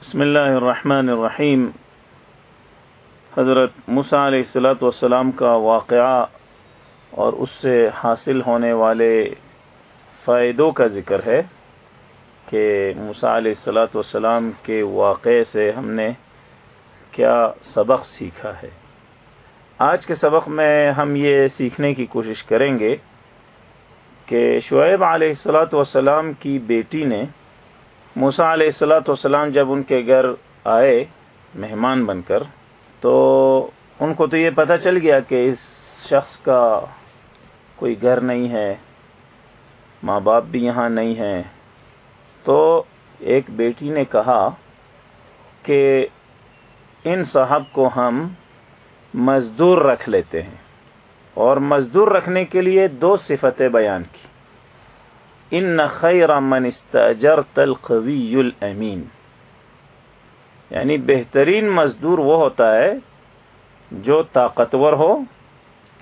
بسم اللہ الرحمن الرحیم۔ حضرت مسا علیہ السلاۃ والسلام کا واقعہ اور اس سے حاصل ہونے والے فائدوں کا ذکر ہے کہ مسا علیہ السلاۃ والسلام کے واقعے سے ہم نے کیا سبق سیکھا ہے۔ آج کے سبق میں ہم یہ سیکھنے کی کوشش کریں گے کہ شعیب علیہ السلاۃ والسلام کی بیٹی نے موسا علیہ السلاۃ والسلام جب ان کے گھر آئے مہمان بن کر، تو ان کو تو یہ پتہ چل گیا کہ اس شخص کا کوئی گھر نہیں ہے، ماں باپ بھی یہاں نہیں ہیں۔ تو ایک بیٹی نے کہا کہ ان صاحب کو ہم مزدور رکھ لیتے ہیں۔ اور مزدور رکھنے کے لیے دو صفتیں بیان کی۔ ان خیر من استاجرت القوی الامین یعنی بہترین مزدور وہ ہوتا ہے جو طاقتور ہو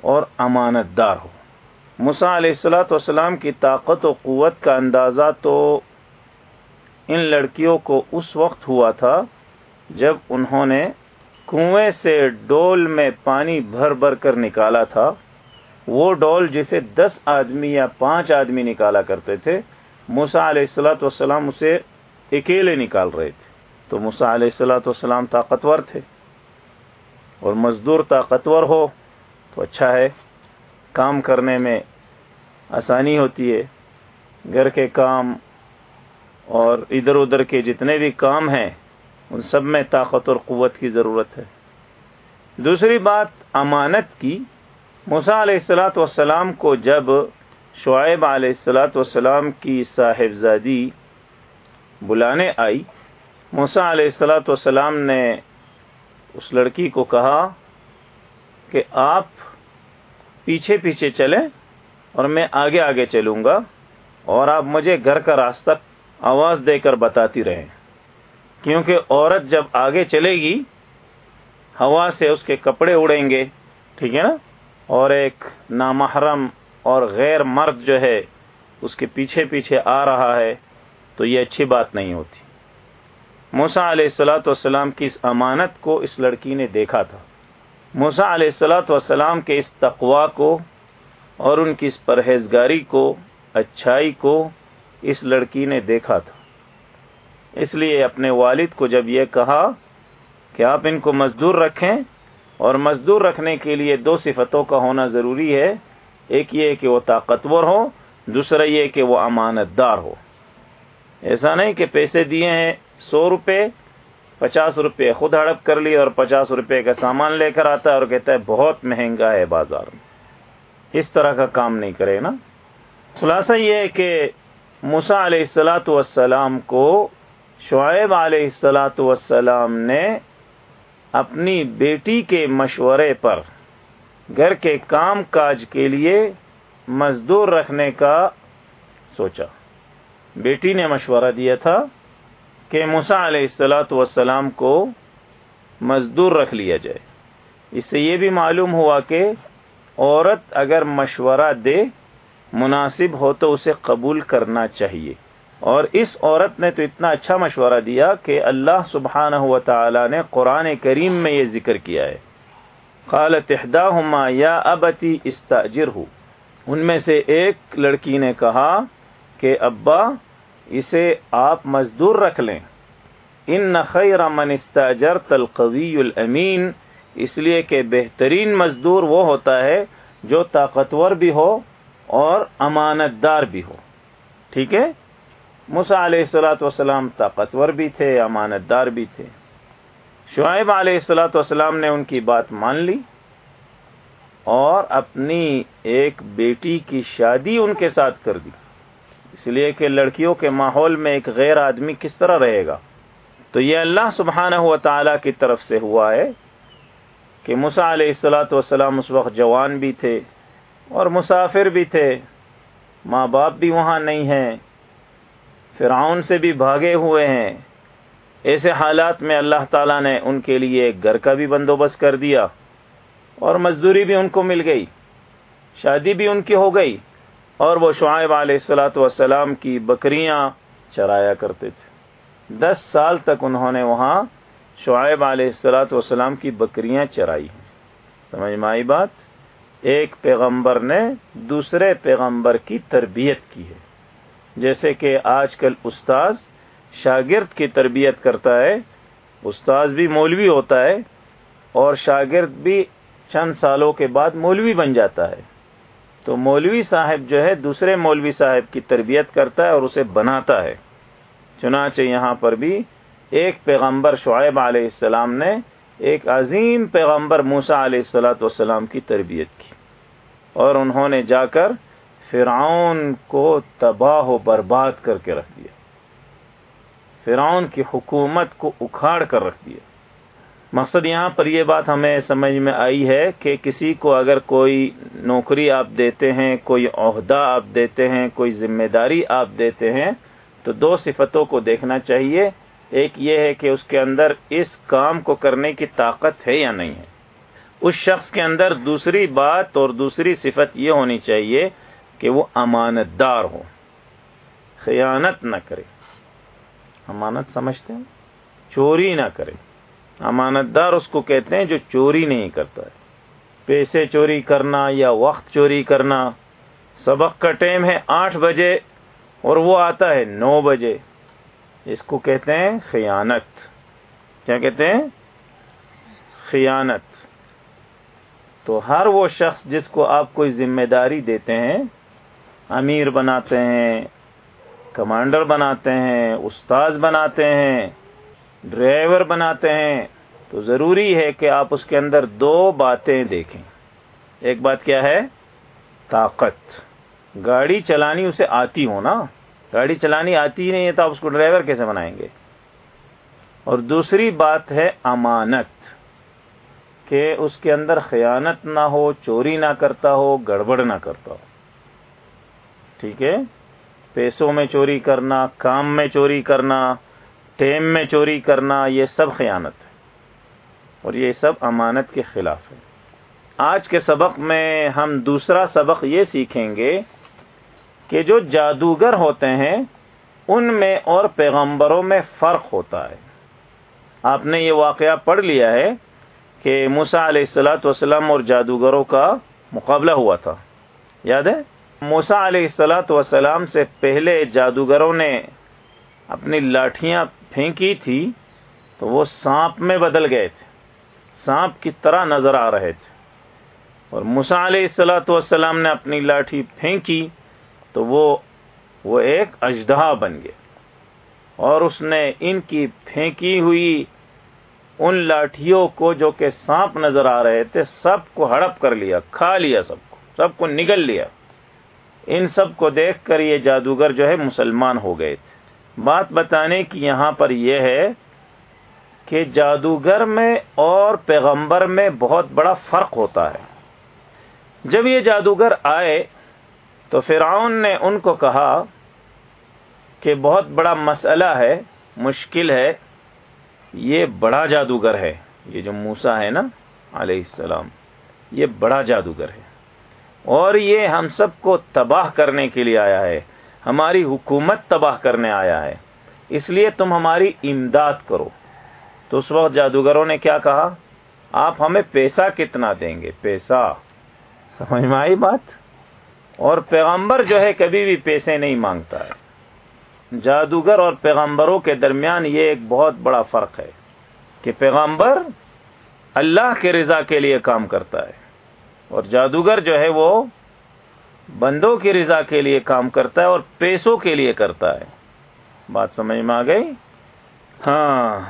اور امانت دار ہو۔ مسا علیہ السلاۃ والسلام کی طاقت و قوت کا اندازہ تو ان لڑکیوں کو اس وقت ہوا تھا جب انہوں نے کنویں سے ڈول میں پانی بھر بھر کر نکالا تھا۔ وہ ڈول جسے دس آدمی یا پانچ آدمی نکالا کرتے تھے موسا علیہ السلاۃ والسلام اسے اکیلے نکال رہے تھے۔ تو موسا علیہ السلاۃ والسلام طاقتور تھے۔ اور مزدور طاقتور ہو تو اچھا ہے۔ کام کرنے میں آسانی ہوتی ہے۔ گھر کے کام اور ادھر ادھر کے جتنے بھی کام ہیں، ان سب میں طاقت اور قوت کی ضرورت ہے۔ دوسری بات، امانت کی۔ موسا علیہ السلاۃ والسلام کو جب شعیب علیہ السلاۃ والسلام کی صاحبزادی بلانے آئی موسا علیہ السلاۃ والسلام نے اس لڑکی کو کہا کہ آپ پیچھے پیچھے چلیں اور میں آگے آگے چلوں گا اور آپ مجھے گھر کا راستہ آواز دے کر بتاتی رہیں۔ کیونکہ عورت جب آگے چلے گی، ہوا سے اس کے کپڑے اڑیں گے، ٹھیک ہے نا؟ اور ایک نامحرم اور غیر مرد جو ہے، اس کے پیچھے پیچھے آ رہا ہے، تو یہ اچھی بات نہیں ہوتی۔ موسا علیہ السلاۃ والسلام کی اس امانت کو اس لڑکی نے دیکھا تھا۔ موسا علیہ السلاۃ والسلام کے اس تقوا کو اور ان کی اس پرہیزگاری کو، اچھائی کو اس لڑکی نے دیکھا تھا۔ اس لیے اپنے والد کو جب یہ کہا کہ آپ ان کو مزدور رکھیں اور مزدور رکھنے کے لیے دو صفتوں کا ہونا ضروری ہے۔ ایک یہ کہ وہ طاقتور ہو دوسرا یہ کہ وہ امانت دار ہو ایسا نہیں کہ پیسے دیے ہیں، سو روپے، پچاس روپے خود ہڑپ کر لی اور پچاس روپے کا سامان لے کر آتا ہے اور کہتا ہے بہت مہنگا ہے بازار۔ میں اس طرح کا کام نہیں کرے نا۔ خلاصہ یہ ہے کہ مسا علیہ السلاۃ والسلام کو شعیب علیہ السلاۃ والسلام نے اپنی بیٹی کے مشورے پر، گھر کے کام کاج کے لیے مزدور رکھنے کا سوچا۔ بیٹی نے مشورہ دیا تھا کہ مسا علیہ السلاۃ والسلام کو مزدور رکھ لیا جائے۔ اس سے یہ بھی معلوم ہوا کہ عورت اگر مشورہ دے، مناسب ہو تو اسے قبول کرنا چاہیے۔ اور اس عورت نے تو اتنا اچھا مشورہ دیا کہ اللہ سبحانہ و تعالی نے قرآن کریم میں یہ ذکر کیا ہے۔ خالت ہما یا ابتی استاجر ہوں ان میں سے ایک لڑکی نے کہا کہ، ابا، اسے آپ مزدور رکھ لیں۔ ان خیر من استاجر تلقوی الامین۔ اس لیے کہ بہترین مزدور وہ ہوتا ہے جو طاقتور بھی ہو اور امانت دار بھی ہو۔ ٹھیک ہے؟ مسا علیہ السلاۃ والسلام طاقتور بھی تھے امانت دار بھی تھے۔ شعیب علیہ السلاۃ والسلام نے ان کی بات مان لی اور اپنی ایک بیٹی کی شادی ان کے ساتھ کر دی۔ اس لیے کہ لڑکیوں کے ماحول میں ایک غیر آدمی کس طرح رہے گا؟ تو یہ اللہ سبحانہ و تعالی کی طرف سے ہوا ہے کہ مسا علیہ السلاۃ والسلام اس وقت جوان بھی تھے اور مسافر بھی تھے۔ ماں باپ بھی وہاں نہیں ہیں۔ فرعون سے بھی بھاگے ہوئے ہیں۔ ایسے حالات میں اللہ تعالیٰ نے ان کے لیے ایک گھر کا بھی بندوبست کر دیا اور مزدوری بھی ان کو مل گئی، شادی بھی ان کی ہو گئی اور وہ شعیب علیہ السلاۃ والسلام کی بکریاں چرایا کرتے تھے۔ دس سال تک انہوں نے وہاں شعیب علیہ السلاۃ والسلام کی بکریاں چرائی ہیں۔ سمجھ میں آئی بات؟ ایک پیغمبر نے دوسرے پیغمبر کی تربیت کی ہے۔ جیسے کہ آج کل استاذ شاگرد کی تربیت کرتا ہے، استاذ بھی مولوی ہوتا ہے اور شاگرد بھی چند سالوں کے بعد مولوی بن جاتا ہے۔ تو مولوی صاحب جو ہے دوسرے مولوی صاحب کی تربیت کرتا ہے اور اسے بناتا ہے۔ چنانچہ یہاں پر بھی ایک پیغمبر شعیب علیہ السلام نے ایک عظیم پیغمبر موسا علیہ السلاۃ والسلام کی تربیت کی اور انہوں نے جا کر فرعون کو تباہ و برباد کر کے رکھ دیا۔ فرعون کی حکومت کو اکھاڑ کر رکھ دیا۔ مقصد یہاں پر یہ بات ہمیں سمجھ میں آئی ہے کہ کسی کو اگر کوئی نوکری آپ دیتے ہیں، کوئی عہدہ آپ دیتے ہیں، کوئی ذمہ داری آپ دیتے ہیں، تو دو صفتوں کو دیکھنا چاہیے۔ ایک یہ ہے کہ اس کے اندر اس کام کو کرنے کی طاقت ہے یا نہیں ہے۔ اس شخص کے اندر دوسری بات اور دوسری صفت یہ ہونی چاہیے کہ وہ امانت دار ہو خیانت نہ کرے۔ امانت سمجھتے ہیں؟ چوری نہ کرے۔ امانت دار اس کو کہتے ہیں جو چوری نہیں کرتا ہے۔ پیسے چوری کرنا یا وقت چوری کرنا، سبق کا ٹائم ہے آٹھ بجے اور وہ آتا ہے نو بجے۔ اس کو کہتے ہیں خیانت۔ کیا کہتے ہیں؟ خیانت۔ تو ہر وہ شخص جس کو آپ کوئی ذمہ داری دیتے ہیں امیر بناتے ہیں، کمانڈر بناتے ہیں، استاذ بناتے ہیں، ڈرائیور بناتے ہیں۔ تو ضروری ہے کہ آپ اس کے اندر دو باتیں دیکھیں۔ ایک بات کیا ہے؟ طاقت۔ گاڑی چلانی اسے آتی ہو نا؟ گاڑی چلانی آتی ہی نہیں ہے تو آپ اس کو ڈرائیور کیسے بنائیں گے؟ اور دوسری بات ہے امانت، کہ اس کے اندر خیانت نہ ہو، چوری نہ کرتا ہو، گڑبڑ نہ کرتا ہو۔ ٹھیک ہے؟ پیسوں میں چوری کرنا، کام میں چوری کرنا، ٹیم میں چوری کرنا، یہ سب خیانت ہے۔ اور یہ سب امانت کے خلاف ہے۔ آج کے سبق میں ہم دوسرا سبق یہ سیکھیں گے کہ جو جادوگر ہوتے ہیں، ان میں اور پیغمبروں میں فرق ہوتا ہے۔ آپ نے یہ واقعہ پڑھ لیا ہے کہ موسا علیہ السلاۃ وسلم اور جادوگروں کا مقابلہ ہوا تھا۔ یاد ہے؟ موسا علیہ السلاۃ وسلام سے پہلے جادوگروں نے اپنی لاٹیاں پھینکی تھی، تو وہ سانپ میں بدل گئے تھے۔ سانپ کی طرح نظر آ رہے تھے۔ اور موسا علیہ السلاۃ والسلام نے اپنی لاٹھی پھینکی، تو وہ وہ ایک اجدہا بن گئے۔ اور اس نے ان کی پھینکی ہوئی ان لاٹھیوں کو جو کہ سانپ نظر آ رہے تھے، سب کو ہڑپ کر لیا، کھا لیا سب کو سب کو نگل لیا۔ ان سب کو دیکھ کر یہ جادوگر جو ہے مسلمان ہو گئے تھے۔ بات بتانے کی یہاں پر یہ ہے کہ جادوگر میں اور پیغمبر میں بہت بڑا فرق ہوتا ہے۔ جب یہ جادوگر آئے تو فرعون نے ان کو کہا کہ بہت بڑا مسئلہ ہے، مشکل ہے، یہ بڑا جادوگر ہے۔ یہ جو موسا ہے نا علیہ السلام، یہ بڑا جادوگر ہے۔ اور یہ ہم سب کو تباہ کرنے کے لیے آیا ہے۔ ہماری حکومت تباہ کرنے آیا ہے۔ اس لیے تم ہماری امداد کرو۔ تو اس وقت جادوگروں نے کیا کہا؟ آپ ہمیں پیسہ کتنا دیں گے؟ پیسہ۔ سمجھ میں آئی بات؟ اور پیغمبر جو ہے کبھی بھی پیسے نہیں مانگتا ہے۔ جادوگر اور پیغمبروں کے درمیان یہ ایک بہت بڑا فرق ہے کہ پیغمبر اللہ کے رضا کے لیے کام کرتا ہے۔ اور جادوگر جو ہے وہ بندوں کی رضا کے لیے کام کرتا ہے اور پیسوں کے لیے کرتا ہے۔ بات سمجھ میں آ گئی؟ ہاں۔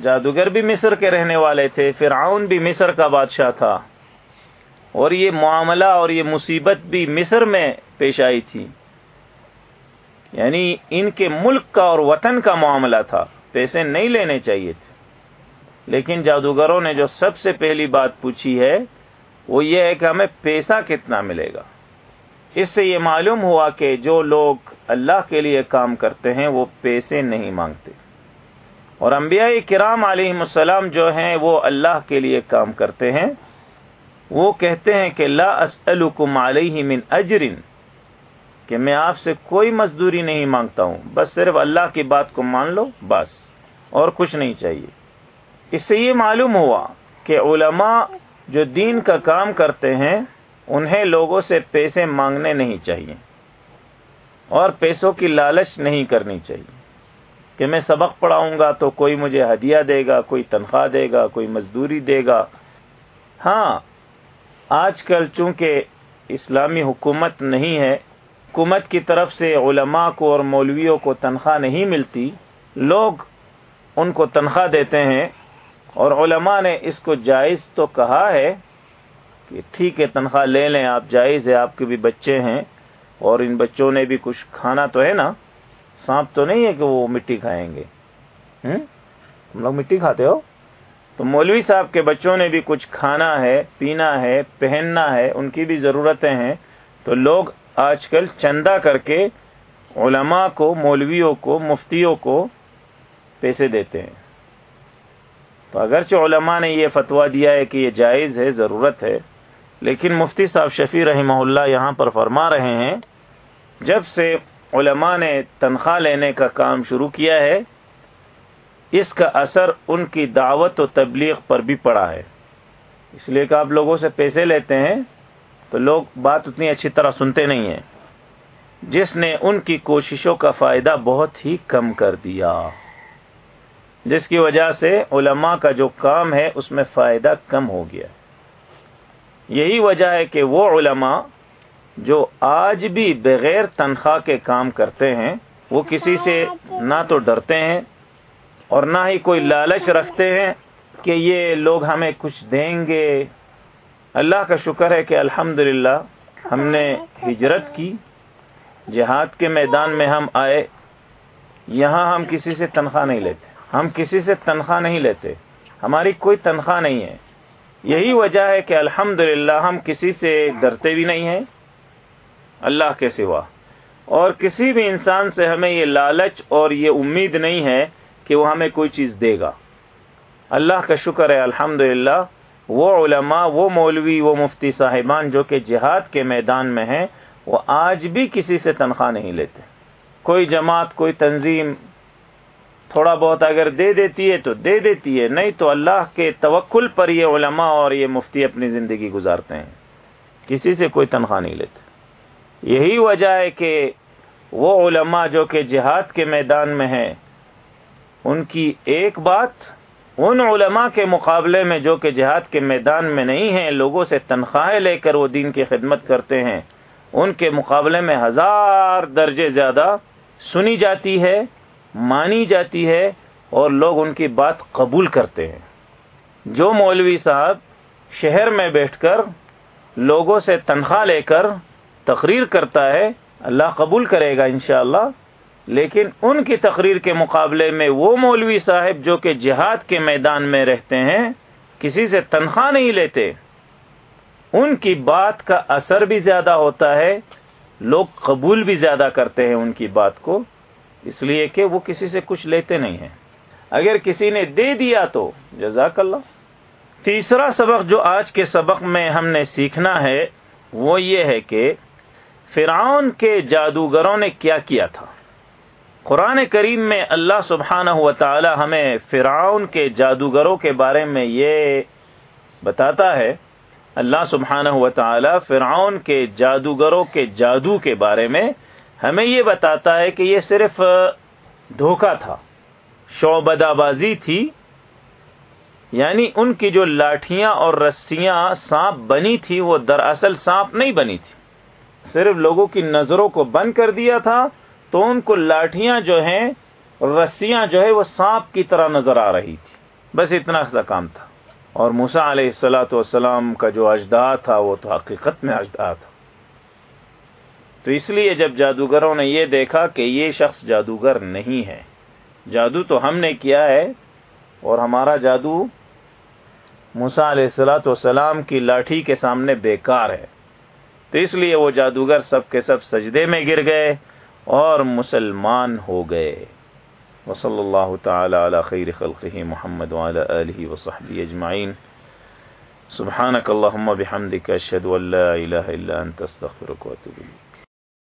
جادوگر بھی مصر کے رہنے والے تھے، فرعون بھی مصر کا بادشاہ تھا۔ اور یہ معاملہ اور یہ مصیبت بھی مصر میں پیش آئی تھی۔ یعنی ان کے ملک کا اور وطن کا معاملہ تھا۔ پیسے نہیں لینے چاہیے تھے۔ لیکن جادوگروں نے جو سب سے پہلی بات پوچھی ہے، وہ یہ ہے کہ ہمیں پیسہ کتنا ملے گا۔ اس سے یہ معلوم ہوا کہ جو لوگ اللہ کے لیے کام کرتے ہیں، وہ پیسے نہیں مانگتے۔ اور انبیاء کرام علیہ السلام جو ہیں، وہ اللہ کے لیے کام کرتے ہیں۔ وہ کہتے ہیں کہ لا اسألکم علیہ من اجر، کہ میں آپ سے کوئی مزدوری نہیں مانگتا ہوں۔ بس صرف اللہ کی بات کو مان لو، بس۔ اور کچھ نہیں چاہیے۔ اس سے یہ معلوم ہوا کہ علماء جو دین کا کام کرتے ہیں، انہیں لوگوں سے پیسے مانگنے نہیں چاہیے اور پیسوں کی لالچ نہیں کرنی چاہیے کہ میں سبق پڑھاؤں گا تو کوئی مجھے ہدیہ دے گا، کوئی تنخواہ دے گا، کوئی مزدوری دے گا۔ ہاں آج کل چونکہ اسلامی حکومت نہیں ہے، حکومت کی طرف سے علماء کو اور مولویوں کو تنخواہ نہیں ملتی، لوگ ان کو تنخواہ دیتے ہیں اور علماء نے اس کو جائز تو کہا ہے کہ ٹھیک ہے، تنخواہ لے لیں، آپ جائز ہے آپ کے بھی بچے ہیں اور ان بچوں نے بھی کچھ کھانا تو ہے نا، سانپ تو نہیں ہے کہ وہ مٹی کھائیں گے۔ ہم؟ لوگ مٹی کھاتے ہو؟ تو مولوی صاحب کے بچوں نے بھی کچھ کھانا ہے، پینا ہے، پہننا ہے، ان کی بھی ضرورتیں ہیں۔ تو لوگ آج کل چندہ کر کے علماء کو، مولویوں کو، مفتیوں کو پیسے دیتے ہیں۔ تو اگرچہ علماء نے یہ فتویٰ دیا ہے کہ یہ جائز ہے، ضرورت ہے، لیکن مفتی صاحب شفیع رحمہ اللہ یہاں پر فرما رہے ہیں، جب سے علماء نے تنخواہ لینے کا کام شروع کیا ہے، اس کا اثر ان کی دعوت و تبلیغ پر بھی پڑا ہے۔ اس لیے کہ آپ لوگوں سے پیسے لیتے ہیں، تو لوگ بات اتنی اچھی طرح سنتے نہیں ہیں۔ جس نے ان کی کوششوں کا فائدہ بہت ہی کم کر دیا۔ جس کی وجہ سے علماء کا جو کام ہے اس میں فائدہ کم ہو گیا۔ یہی وجہ ہے کہ وہ علماء جو آج بھی بغیر تنخواہ کے کام کرتے ہیں، وہ کسی سے نہ تو ڈرتے ہیں اور نہ ہی کوئی لالچ رکھتے ہیں کہ یہ لوگ ہمیں کچھ دیں گے۔ اللہ کا شکر ہے کہ الحمد ہم نے ہجرت کی۔ جہاد کے میدان میں ہم آئے، یہاں ہم کسی سے تنخواہ نہیں لیتے۔ ہم کسی سے تنخواہ نہیں لیتے۔ ہماری کوئی تنخواہ نہیں ہے۔ یہی وجہ ہے کہ الحمد ہم کسی سے ڈرتے بھی نہیں ہیں۔ اللہ کے سوا۔ اور کسی بھی انسان سے ہمیں یہ لالچ اور یہ امید نہیں ہے کہ وہ ہمیں کوئی چیز دے گا۔ اللہ کا شکر ہے الحمد وہ علماء، وہ مولوی، وہ مفتی صاحبان جو کہ جہاد کے میدان میں ہیں، وہ آج بھی کسی سے تنخواہ نہیں لیتے۔ کوئی جماعت، کوئی تنظیم تھوڑا بہت اگر دے دیتی ہے تو دے دیتی ہے، نہیں تو اللہ کے توکل پر یہ علماء اور یہ مفتی اپنی زندگی گزارتے ہیں۔ کسی سے کوئی تنخواہ نہیں لیتے۔ یہی وجہ ہے کہ وہ علماء جو کہ جہاد کے میدان میں ہیں، ان کی ایک بات، ان علماء کے مقابلے میں جو کہ جہاد کے میدان میں نہیں ہیں، لوگوں سے تنخواہیں لے کر وہ دین کی خدمت کرتے ہیں۔ ان کے مقابلے میں ہزار درجے زیادہ سنی جاتی ہے۔ مانی جاتی ہے اور لوگ ان کی بات قبول کرتے ہیں۔ جو مولوی صاحب شہر میں بیٹھ کر لوگوں سے تنخواہ لے کر تقریر کرتا ہے، اللہ قبول کرے گا انشاءاللہ اللہ لیکن ان کی تقریر کے مقابلے میں وہ مولوی صاحب جو کہ جہاد کے میدان میں رہتے ہیں، کسی سے تنخواہ نہیں لیتے۔ ان کی بات کا اثر بھی زیادہ ہوتا ہے، لوگ قبول بھی زیادہ کرتے ہیں ان کی بات کو۔ اس لیے کہ وہ کسی سے کچھ لیتے نہیں ہیں۔ اگر کسی نے دے دیا تو جزاک اللہ۔ تیسرا سبق جو آج کے سبق میں ہم نے سیکھنا ہے، وہ یہ ہے کہ فرعون کے جادوگروں نے کیا کیا تھا۔ قرآن کریم میں اللہ سبحانہ و تعالی ہمیں فرعون کے جادوگروں کے بارے میں یہ بتاتا ہے۔ اللہ سبحانہ و تعالی فرعون کے جادوگروں کے جادو کے بارے میں ہمیں یہ بتاتا ہے کہ یہ صرف دھوکہ تھا۔ شعبدہ بازی تھی یعنی ان کی جو لاٹھیاں اور رسیاں سانپ بنی تھی، وہ دراصل سانپ نہیں بنی تھی۔ صرف لوگوں کی نظروں کو بند کر دیا تھا، تو ان کو لاٹیاں جو ہیں، رسیاں جو ہے وہ سانپ کی طرح نظر آ رہی تھی۔ بس اتنا سا کام تھا۔ اور موسا علیہ السلاۃ والسلام کا جو اجدا تھا، وہ تو حقیقت میں اجدا تھا۔ تو اس لیے جب جادوگروں نے یہ دیکھا کہ یہ شخص جادوگر نہیں ہے، جادو تو ہم نے کیا ہے اور ہمارا جادو موسا علیہ السلاۃ والسلام کی لاٹھی کے سامنے بیکار ہے۔ تو اس لیے وہ جادوگر سب کے سب سجدے میں گر گئے اور مسلمان ہو گئے۔ وصلی اللہ تعالی علی خیر خلقہ محمد وعلى آلہ وصحبہ اجمعین۔ سبحانک اللہم بحمدک اشہد ان لا الہ الا انت، استغفرک واتوب الیک۔